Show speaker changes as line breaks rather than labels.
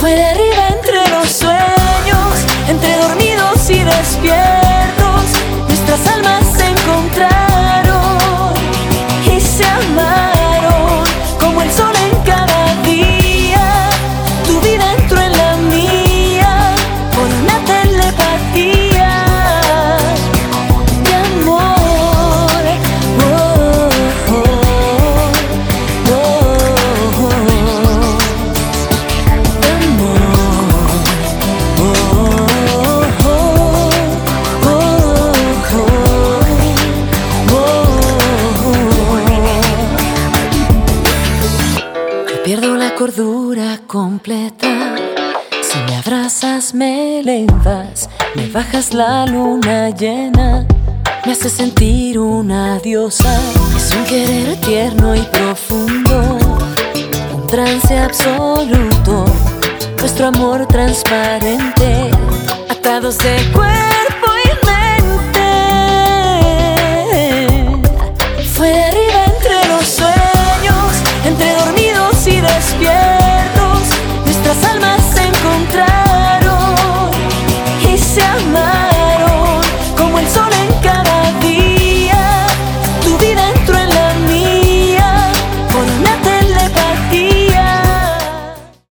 fue de arriba entre los sueños, entre dormidos y despiertos, nuestras almas cordura completa. Si me abrazas, me lentas, me bajas la luna llena. Me hace sentir una diosa. Es un querer tierno y profundo, un trance absoluto. Nuestro amor transparente, atados de cuerpo y mente. Fue arriba entre los sueños, entre dormir fierros, nuestras almas.